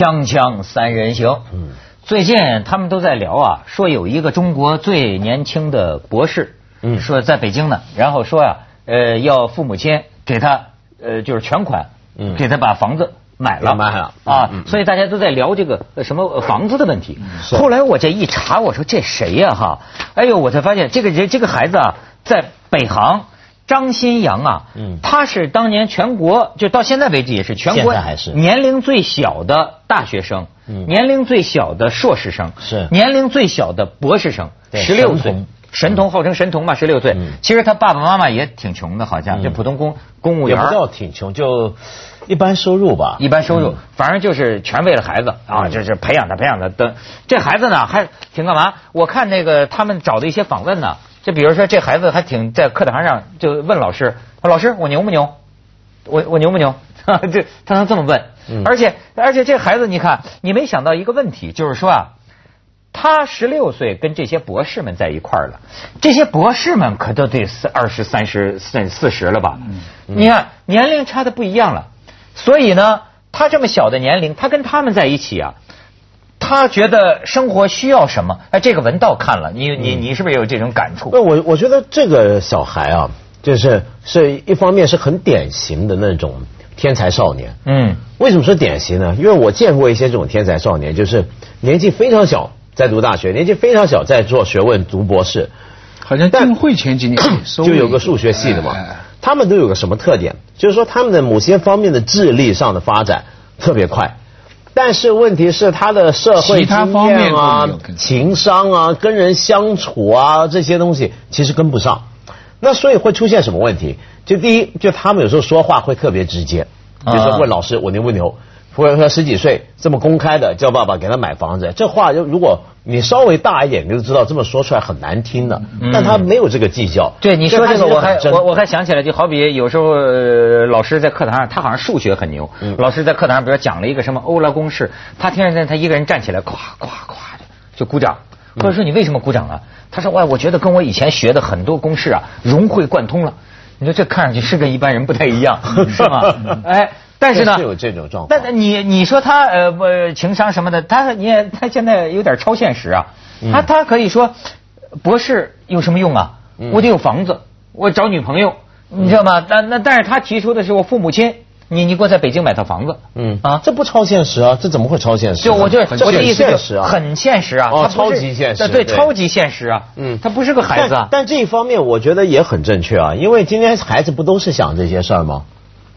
锵锵三人行。嗯，最近他们都在聊啊，说有一个中国最年轻的博士，嗯，说在北京呢，然后说呀，呃，要父母亲给他呃就是全款，嗯，给他把房子买了，买了啊，所以大家都在聊这个什么房子的问题。后来我这一查，我说这谁呀哈？哎呦，我才发现这个人这个孩子啊，在北航。张新阳啊，嗯，他是当年全国就到现在为止也是全国年龄最小的大学生，嗯，年龄最小的硕士生是。年龄最小的博士生，十六岁，神童号称神童嘛，十六岁。其实他爸爸妈妈也挺穷的，好像就普通公公务员，也不叫挺穷，就一般收入吧，一般收入，反正就是全为了孩子啊，就是培养他培养他的。这孩子呢还挺干嘛？我看那个他们找的一些访问呢。就比如说，这孩子还挺在课堂上就问老师：“老师，我牛不牛？我我牛不牛？” 这他能这么问，而且而且这孩子，你看，你没想到一个问题，就是说啊，他十六岁跟这些博士们在一块儿了，这些博士们可都得四二十三十四四十了吧？你看年龄差的不一样了，所以呢，他这么小的年龄，他跟他们在一起啊。他觉得生活需要什么？哎，这个文道看了，你你你是不是也有这种感触？那我我觉得这个小孩啊，就是是一方面是很典型的那种天才少年。嗯，为什么说典型呢？因为我见过一些这种天才少年，就是年纪非常小在读大学，年纪非常小在做学问读博士。好像邓会前几年 就有个数学系的嘛，他们都有个什么特点？就是说他们的某些方面的智力上的发展特别快。但是问题是他的社会经验啊、情商啊、跟人相处啊这些东西其实跟不上，那所以会出现什么问题？就第一，就他们有时候说话会特别直接，比如说问老师我牛不牛。或者说十几岁这么公开的叫爸爸给他买房子，这话就如果你稍微大一点，你就知道这么说出来很难听的。但他没有这个计较。对你说这个，我还我我还想起来，就好比有时候老师在课堂上，他好像数学很牛。老师在课堂上，比如讲了一个什么欧拉公式，他听着他一个人站起来，夸夸夸的就鼓掌。或者说你为什么鼓掌啊？他说：，哇，我觉得跟我以前学的很多公式啊融会贯通了。你说这看上去是跟一般人不太一样，是吗？哎。但是呢，是有这种状况。但你你说他呃不情商什么的，他你也他现在有点超现实啊。他他可以说博士有什么用啊？我得有房子，我找女朋友，你知道吗？那那但是他提出的是我父母亲，你你给我在北京买套房子。嗯啊，这不超现实啊？这怎么会超现实？就我就我的意思是很现实啊。哦，超级现实。对，超级现实啊。嗯，他不是个孩子。但这一方面我觉得也很正确啊，因为今天孩子不都是想这些事儿吗？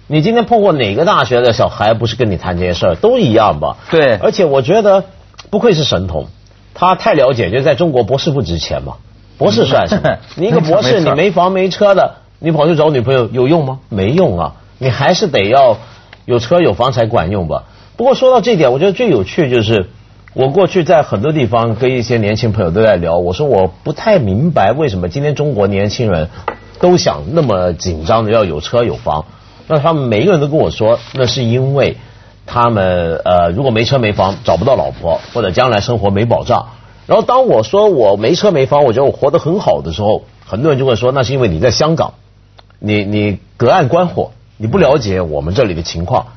你今天碰过哪个大学的小孩不是跟你谈这些事儿都一样吧？对。而且我觉得不愧是神童，他太了解，就在中国博士不值钱嘛。博士算什么？你一个博士，你没房没车的，你跑去找女朋友有用吗？没用啊！你还是得要有车有房才管用吧。不过说到这点，我觉得最有趣就是，我过去在很多地方跟一些年轻朋友都在聊，我说我不太明白为什么今天中国年轻人都想那么紧张的要有车有房。那他们每一个人都跟我说，那是因为他们呃，如果没车没房，找不到老婆，或者将来生活没保障。然后当我说我没车没房，我觉得我活得很好的时候，很多人就会说，那是因为你在香港，你你隔岸观火，你不了解我们这里的情况。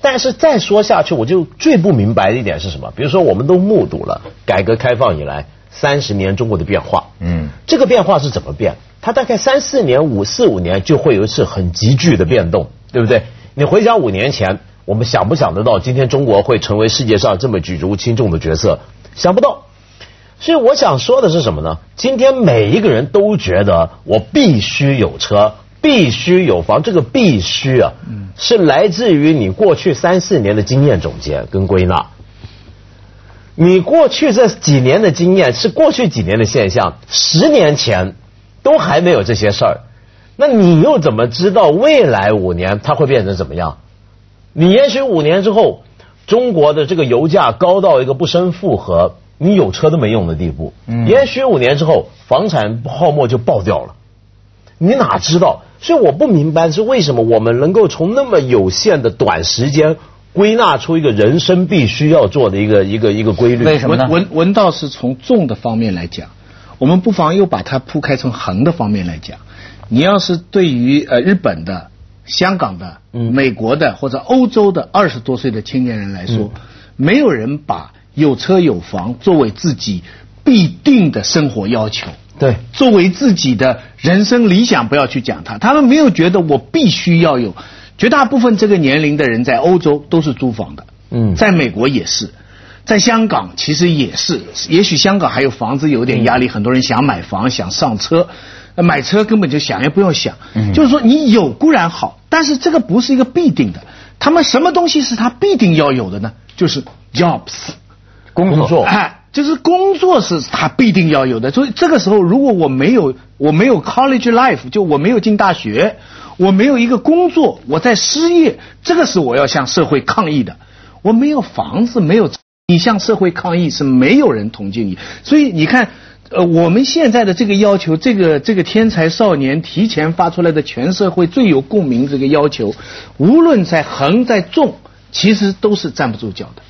但是再说下去，我就最不明白的一点是什么？比如说，我们都目睹了改革开放以来三十年中国的变化，嗯，这个变化是怎么变？它大概三四年、五四五年就会有一次很急剧的变动，对不对？你回想五年前，我们想不想得到今天中国会成为世界上这么举足轻重的角色？想不到。所以我想说的是什么呢？今天每一个人都觉得我必须有车，必须有房，这个必须啊，是来自于你过去三四年的经验总结跟归纳。你过去这几年的经验是过去几年的现象，十年前。都还没有这些事儿，那你又怎么知道未来五年它会变成怎么样？你也许五年之后，中国的这个油价高到一个不胜负荷，你有车都没用的地步。也许五年之后，房产泡沫就爆掉了，你哪知道？所以我不明白是为什么我们能够从那么有限的短时间归纳出一个人生必须要做的一个一个一个规律？为什么呢？文文道是从重的方面来讲。我们不妨又把它铺开从横的方面来讲，你要是对于呃日本的、香港的、美国的或者欧洲的二十多岁的青年人来说，没有人把有车有房作为自己必定的生活要求。对，作为自己的人生理想，不要去讲它。他们没有觉得我必须要有。绝大部分这个年龄的人在欧洲都是租房的，嗯。在美国也是，在香港其实也是。也许香港还有房子有点压力，很多人想买房想上车，呃买车根本就想也不用想。就是说你有固然好，但是这个不是一个必定的。他们什么东西是他必定要有的呢？就是 jobs。工作哎，就是工作是他必定要有的。所以这个时候，如果我没有我没有 college life，就我没有进大学，我没有一个工作，我在失业，这个是我要向社会抗议的。我没有房子，没有你向社会抗议是没有人同情你。所以你看，呃，我们现在的这个要求，这个这个天才少年提前发出来的全社会最有共鸣这个要求，无论在横在纵，其实都是站不住脚的。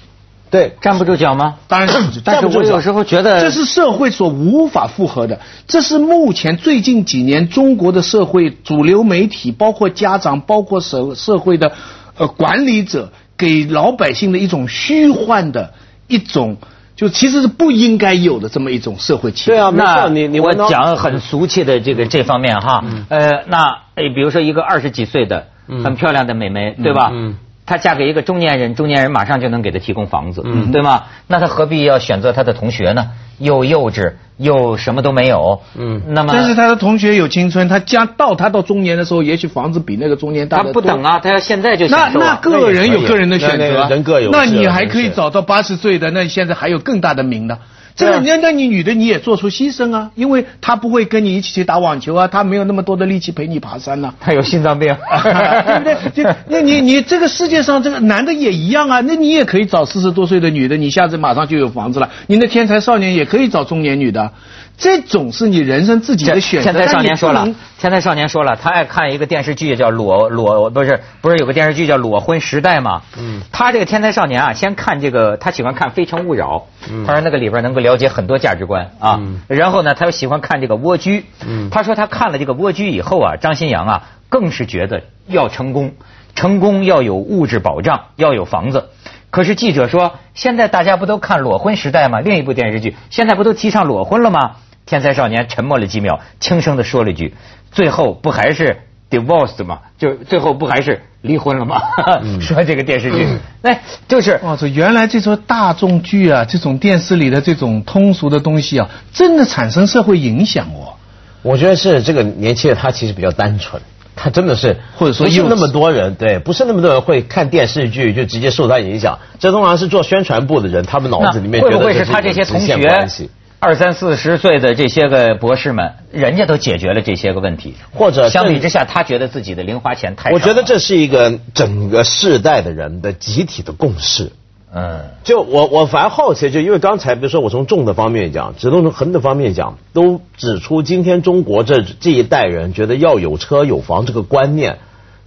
对，站不住脚吗？当然站不住，但是我有时候觉得这是社会所无法复合的，这是目前最近几年中国的社会主流媒体，包括家长，包括社社会的呃管理者，给老百姓的一种虚幻的一种，就其实是不应该有的这么一种社会气氛。对啊，没那错，你你我讲很俗气的这个这方面哈，呃，那诶，比如说一个二十几岁的很漂亮的美眉，对吧？嗯她嫁给一个中年人，中年人马上就能给她提供房子，嗯对吗？那她何必要选择她的同学呢？又幼稚又什么都没有，嗯那么但是他的同学有青春，他将到他到中年的时候，也许房子比那个中年大她的不等啊，她要现在就那那个人有个人的选择啊，人各有那你还可以找到八十岁的，那你现在还有更大的名的。这个那那你女的你也做出牺牲啊，因为她不会跟你一起去打网球啊，她没有那么多的力气陪你爬山呐、她有心脏病，对不对？就那你你这个世界上这个男的也一样啊，那你也可以找四十多岁的女的，你下次马上就有房子了。你那天才少年也可以找中年女的，这种是你人生自己的选择。天才少年说了但你不能，现在少年说了，他爱看一个电视剧叫《裸裸》，不是不是有个电视剧叫《裸婚时代》吗？嗯，他这个天才少年啊，先看这个，他喜欢看《非诚勿扰》，他说那个里边能够了解很多价值观啊。然后呢，他又喜欢看这个《蜗居》，他说他看了这个《蜗居》以后啊，张新阳啊，更是觉得要成功，成功要有物质保障，要有房子。可是记者说，现在大家不都看《裸婚时代》吗？另一部电视剧，现在不都提倡裸婚了吗？天才少年沉默了几秒，轻声的说了一句：“最后不还是 divorced 吗？就最后不还是离婚了吗？” 说这个电视剧，哎，就是哇，这原来这种大众剧啊，这种电视里的这种通俗的东西啊，真的产生社会影响哦。我觉得是这个年轻人他其实比较单纯，他真的是或者说不是那么多人对，不是那么多人会看电视剧就直接受他影响。这通常是做宣传部的人，他们脑子里面会不会是他这些同学二三四十岁的这些个博士们，人家都解决了这些个问题，或者相比之下，他觉得自己的零花钱太少我觉得这是一个整个世代的人的集体的共识。嗯。就我我反而好奇，就因为刚才比如说我从重的方面讲，只能从横的方面讲，都指出今天中国这这一代人觉得要有车有房这个观念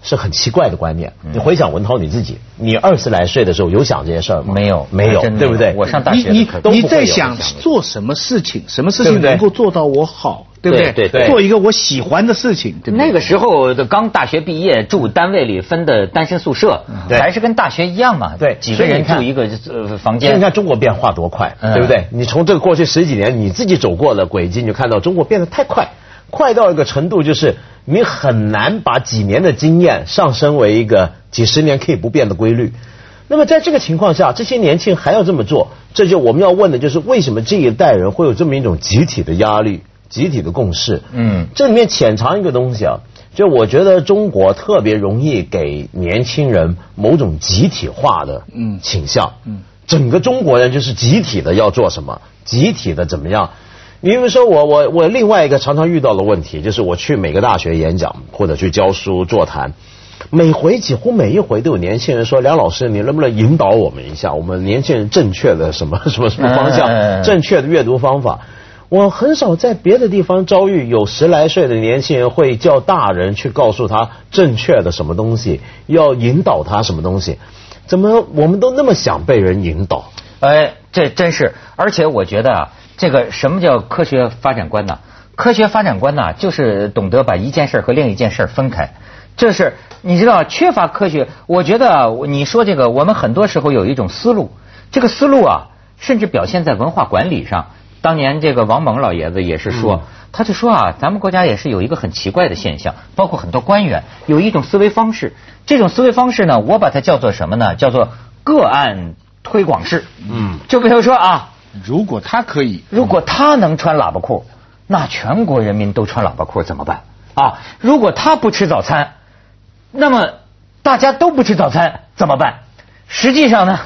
是很奇怪的观念。嗯。你回想文涛你自己，你二十来岁的时候有想这些事儿吗？没有没有，对不对？我上大你你学的课都你在不会有想想做什么事情，什么事情能够做到我好，对不对对对做一个我喜欢的事情，对对？那个时候的刚大学毕业，住单位里分的单身宿舍，对还是跟大学一样嘛？对几个人住一个呃房间你。看中国变化多快，嗯对不对？你从这个过去十几年你自己走过的轨迹，你就看到中国变得太快，快到一个程度，就是你很难把几年的经验上升为一个几十年可以不变的规律。那么在这个情况下，这些年轻人还要这么做，这就我们要问的就是为什么这一代人会有这么一种集体的压力、集体的共识？嗯这里面潜藏一个东西啊，就我觉得中国特别容易给年轻人某种集体化的嗯倾向，嗯，整个中国人就是集体的要做什么，集体的怎么样。你比如说我我我另外一个常常遇到的问题，就是我去每个大学演讲或者去教书座谈，每回几乎每一回都有年轻人说：“梁老师，你能不能引导我们一下，我们年轻人正确的什么什么什么方向，嗯正确的阅读方法？”我很少在别的地方遭遇有十来岁的年轻人会叫大人去告诉他正确的什么东西，要引导他什么东西。怎么我们都那么想被人引导？哎，这真是，而且我觉得啊，这个什么叫科学发展观呢？科学发展观呢，就是懂得把一件事儿和另一件事儿分开。这是你知道，缺乏科学，我觉得你说这个，我们很多时候有一种思路，这个思路啊，甚至表现在文化管理上。当年这个王蒙老爷子也是说，他就说啊，咱们国家也是有一个很奇怪的现象，包括很多官员有一种思维方式，这种思维方式呢，我把它叫做什么呢？叫做个案推广式。嗯，就比如说啊，如果他可以，如果他能穿喇叭裤，那全国人民都穿喇叭裤怎么办？啊，如果他不吃早餐，那么大家都不吃早餐怎么办？实际上呢？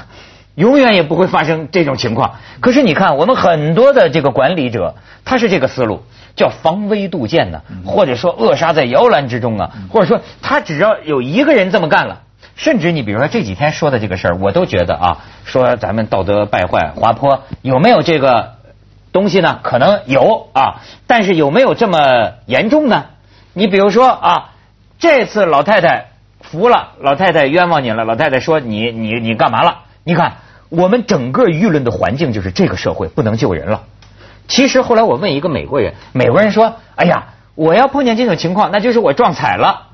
永远也不会发生这种情况。可是你看，我们很多的这个管理者，他是这个思路，叫防微杜渐呢，或者说扼杀在摇篮之中啊，或者说他只要有一个人这么干了，甚至你比如说这几天说的这个事儿，我都觉得啊，说咱们道德败坏、滑坡有没有这个东西呢？可能有啊，但是有没有这么严重呢？你比如说啊，这次老太太服了，老太太冤枉你了，老太太说你你你干嘛了？你看，我们整个舆论的环境就是这个社会不能救人了。其实后来我问一个美国人，美国人说：“哎呀，我要碰见这种情况，那就是我撞彩了。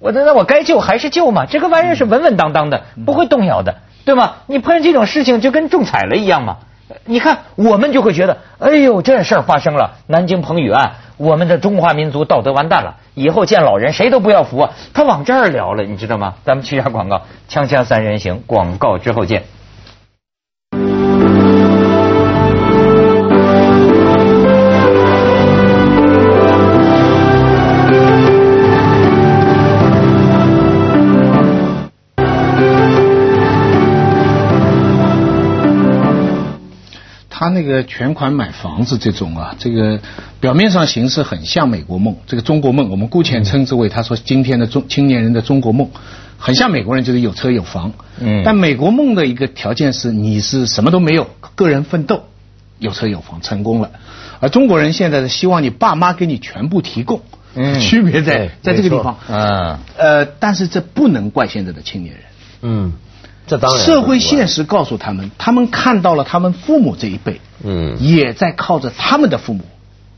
我那那我该救还是救嘛？这个玩意儿是稳稳当当的，不会动摇的，对吗？你碰见这种事情就跟中彩了一样嘛。你看，我们就会觉得，哎呦，这事儿发生了，南京彭宇案，我们的中华民族道德完蛋了，以后见老人谁都不要扶。他往这儿聊了，你知道吗？咱们去下广告，锵锵三人行，广告之后见。那个全款买房子这种啊，这个表面上形式很像美国梦，这个中国梦，我们姑且称之为他说今天的中青年人的中国梦，很像美国人就是有车有房。嗯。但美国梦的一个条件是你是什么都没有，个人奋斗，有车有房，成功了。而中国人现在是希望你爸妈给你全部提供。嗯。区别在在这个地方。嗯。呃，但是这不能怪现在的青年人。嗯。这当然，社会现实告诉他们，他们看到了他们父母这一辈，嗯，也在靠着他们的父母，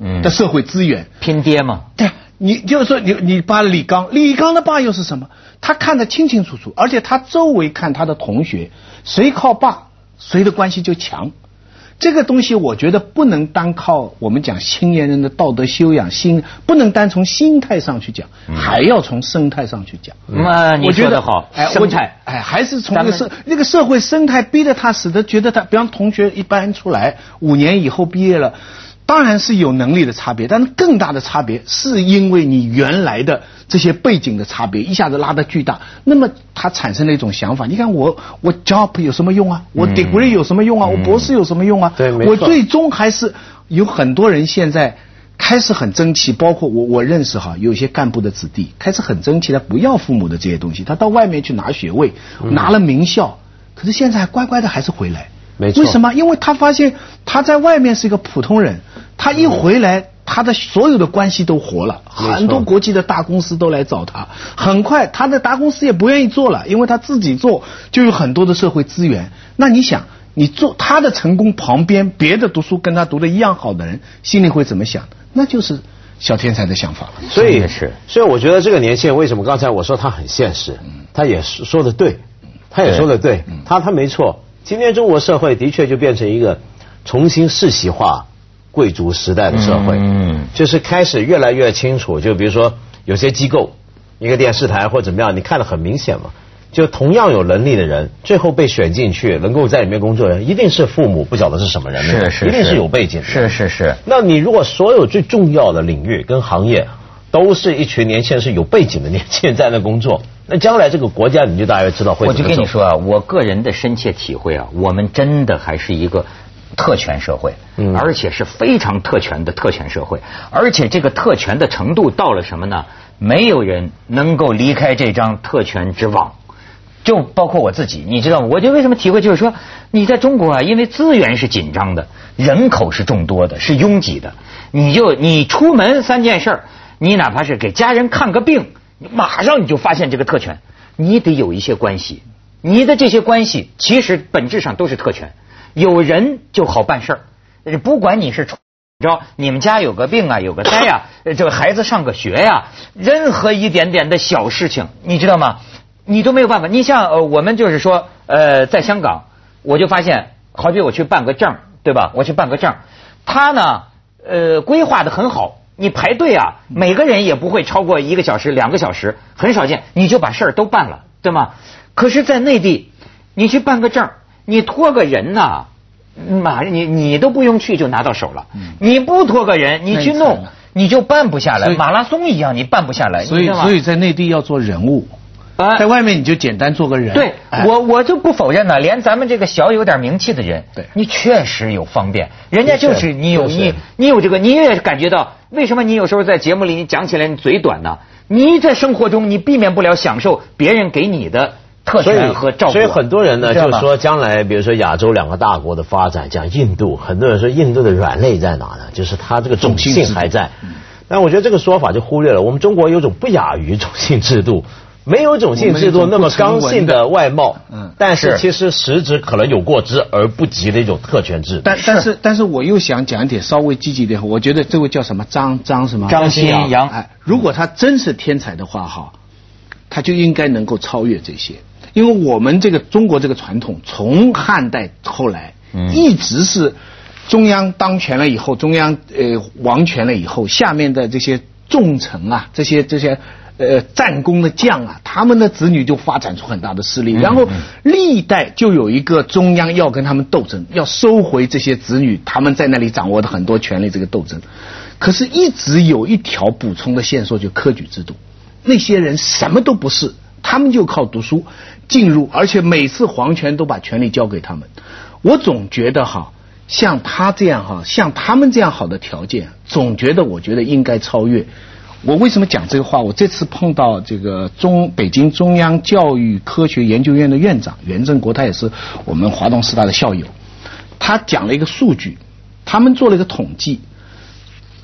嗯，的社会资源拼爹嘛。对，你就是说，你你把李刚，李刚的爸又是什么？他看得清清楚楚，而且他周围看他的同学，谁靠爸，谁的关系就强。这个东西我觉得不能单靠我们讲青年人的道德修养心，不能单从心态上去讲，还要从生态上去讲。那你说得好，生态，哎，还是从那个社那个社会生态逼着他，使得觉得他，比方同学一般出来五年以后毕业了。当然是有能力的差别，但是更大的差别是因为你原来的这些背景的差别一下子拉得巨大，那么他产生了一种想法。你看我我 job 有什么用啊？我 degree 有什么用啊？我博士有什么用啊？对，我最终还是有很多人现在开始很争气，包括我我认识哈，有些干部的子弟开始很争气，他不要父母的这些东西，他到外面去拿学位，拿了名校，可是现在乖乖的还是回来。为什么？因为他发现他在外面是一个普通人，他一回来，他的所有的关系都活了，很多国际的大公司都来找他。很快，他的大公司也不愿意做了，因为他自己做就有很多的社会资源。那你想，你做他的成功旁边，别的读书跟他读的一样好的人，心里会怎么想？那就是小天才的想法了。所以是，所以我觉得这个年轻人为什么刚才我说他很现实，他也说的对，他也说的对，他他没错。今天中国社会的确就变成一个重新世袭化贵族时代的社会，嗯，就是开始越来越清楚。就比如说有些机构，一个电视台或怎么样，你看得很明显嘛。就同样有能力的人，最后被选进去，能够在里面工作的人，一定是父母不晓得是什么人，是是，一定是有背景的，是是是。那你如果所有最重要的领域跟行业，都是一群年轻人是有背景的年轻人在那工作。那将来这个国家，你就大约知道会我就跟你说啊，我个人的深切体会啊，我们真的还是一个特权社会，嗯，而且是非常特权的特权社会，而且这个特权的程度到了什么呢？没有人能够离开这张特权之网，就包括我自己，你知道吗？我就为什么体会就是说，你在中国啊，因为资源是紧张的，人口是众多的，是拥挤的，你就你出门三件事儿，你哪怕是给家人看个病。马上你就发现这个特权，你得有一些关系，你的这些关系其实本质上都是特权，有人就好办事儿，不管你是着你们家有个病啊，有个灾呀，这个孩子上个学呀，任何一点点的小事情，你知道吗？你都没有办法。你像呃，我们就是说呃，在香港，我就发现，好比我去办个证，对吧？我去办个证，他呢，呃，规划的很好。你排队啊，每个人也不会超过一个小时、两个小时，很少见。你就把事儿都办了，对吗？可是，在内地，你去办个证，你托个人呐，妈，你你都不用去就拿到手了。你不托个人，你去弄，你就办不下来。马拉松一样，你办不下来。所以，所以在内地要做人物。在外面你就简单做个人，对我我就不否认呢。连咱们这个小有点名气的人，对，你确实有方便。人家就是你有你你有这个，你也感觉到为什么你有时候在节目里你讲起来你嘴短呢？你在生活中你避免不了享受别人给你的特权和照顾。所以很多人呢就是说，将来比如说亚洲两个大国的发展，讲印度，很多人说印度的软肋在哪呢？就是它这个种姓还在。但我觉得这个说法就忽略了，我们中国有种不亚于种姓制度。没有种姓制度那么刚性的外貌，嗯，但是其实实质可能有过之而不及的一种特权制。但但是但是我又想讲一点稍微积极点，我觉得这位叫什么张张什么张新阳，哎，如果他真是天才的话哈，他就应该能够超越这些，因为我们这个中国这个传统从汉代后来，嗯，一直是中央当权了以后，中央呃王权了以后，下面的这些重臣啊，这些这些。呃，战功的将啊，他们的子女就发展出很大的势力，然后历代就有一个中央要跟他们斗争，要收回这些子女，他们在那里掌握的很多权力，这个斗争。可是，一直有一条补充的线索，就科举制度。那些人什么都不是，他们就靠读书进入，而且每次皇权都把权力交给他们。我总觉得哈，像他这样哈，像他们这样好的条件，总觉得我觉得应该超越。我为什么讲这个话？我这次碰到这个中北京中央教育科学研究院的院长袁振国，他也是我们华东师大的校友。他讲了一个数据，他们做了一个统计，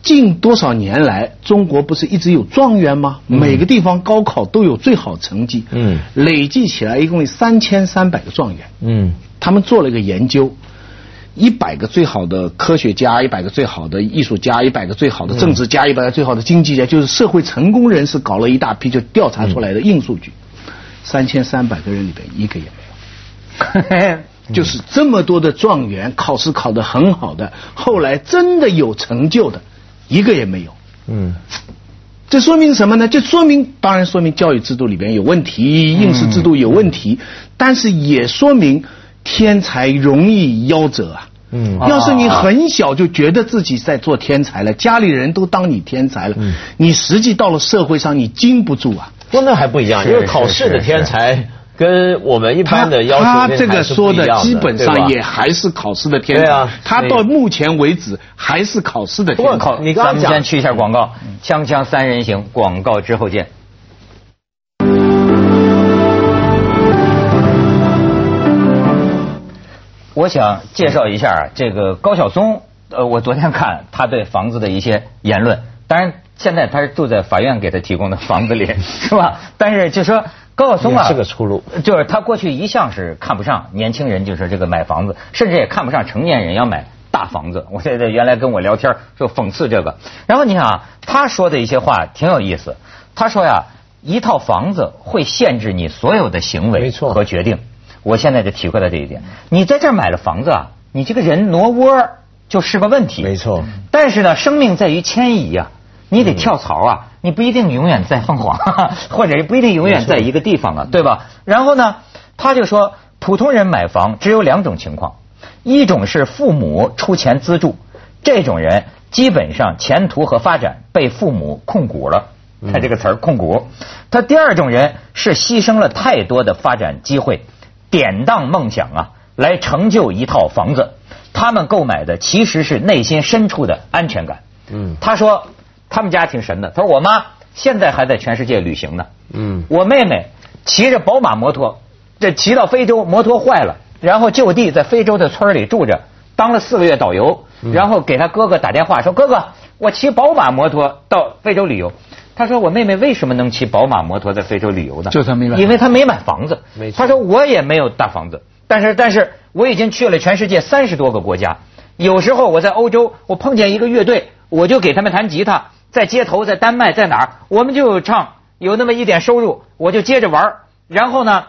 近多少年来，中国不是一直有状元吗？每个地方高考都有最好成绩，嗯，累计起来一共有三千三百个状元，嗯，他们做了一个研究。一百个最好的科学家，一百个最好的艺术家，一百个最好的政治家，一百个最好的经济家，就是社会成功人士，搞了一大批，就调查出来的硬数据，三千三百个人里边一个也没有，就是这么多的状元，考试考得很好的，后来真的有成就的，一个也没有。嗯，这说明什么呢？就说明，当然说明教育制度里边有问题，应试制度有问题，但是也说明。天才容易夭折啊！嗯，要是你很小就觉得自己在做天才了，家里人都当你天才了，你实际到了社会上你经不住啊。不，那还不一样，因为考试的天才跟我们一般的要求他这个说的基本上也还是考试的天才。啊，他到目前为止还是考试的天才。你刚刚先去一下广告，锵锵三人行，广告之后见。我想介绍一下这个高晓松，呃，我昨天看他对房子的一些言论，当然现在他是住在法院给他提供的房子里，是吧？但是就说高晓松啊，是个出路，就是他过去一向是看不上年轻人，就是这个买房子，甚至也看不上成年人要买大房子。我现在原来跟我聊天就讽刺这个，然后你看啊，他说的一些话挺有意思，他说呀，一套房子会限制你所有的行为和决定。我现在就体会到这一点。你在这儿买了房子啊，你这个人挪窝就是个问题。没错。但是呢，生命在于迁移啊，你得跳槽啊，你不一定永远在凤凰，或者不一定永远在一个地方啊，对吧？然后呢，他就说，普通人买房只有两种情况，一种是父母出钱资助，这种人基本上前途和发展被父母控股了，看这个词儿控股。他第二种人是牺牲了太多的发展机会。典当梦想啊，来成就一套房子。他们购买的其实是内心深处的安全感。嗯，他说他们家挺神的。他说我妈现在还在全世界旅行呢。嗯，我妹妹骑着宝马摩托，这骑到非洲，摩托坏了，然后就地在非洲的村里住着，当了四个月导游，然后给他哥哥打电话说：“哥哥，我骑宝马摩托到非洲旅游。”他说：“我妹妹为什么能骑宝马摩托在非洲旅游呢？就他没买，因为他没买房子。他说我也没有大房子，但是但是我已经去了全世界三十多个国家。有时候我在欧洲，我碰见一个乐队，我就给他们弹吉他，在街头，在丹麦，在哪儿，我们就唱，有那么一点收入，我就接着玩。然后呢，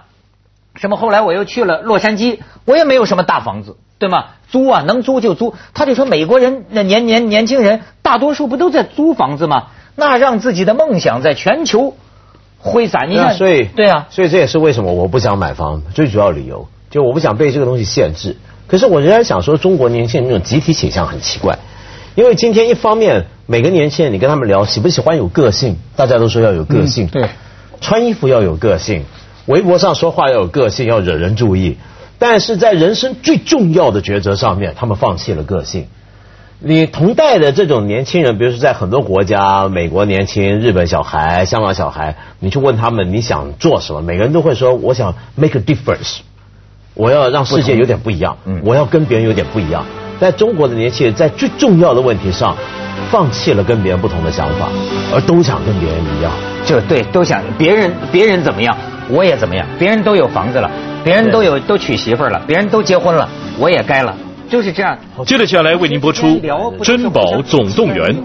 什么后来我又去了洛杉矶，我也没有什么大房子，对吗？租啊，能租就租。他就说美国人那年年年轻人大多数不都在租房子吗？那让自己的梦想在全球挥洒。你看，所以对啊，所以这也是为什么我不想买房最主要理由，就我不想被这个东西限制。可是我仍然想说，中国年轻人那种集体倾向很奇怪，因为今天一方面每个年轻人你跟他们聊喜不喜欢有个性，大家都说要有个性，对，穿衣服要有个性，微博上说话要有个性，要惹人注意。但是在人生最重要的抉择上面，他们放弃了个性。你同代的这种年轻人，比如说在很多国家，美国年轻、日本小孩、香港小孩，你去问他们你想做什么，每个人都会说我想 make a difference，我要让世界有点不一样，我要跟别人有点不一样。在中国的年轻人在最重要的问题上，放弃了跟别人不同的想法，而都想跟别人一样。就对，都想别人别人怎么样，我也怎么样。别人都有房子了，别人都有都娶媳妇了，别人都结婚了，我也该了，就是这样。接着下来为您播出《珍宝总动员》。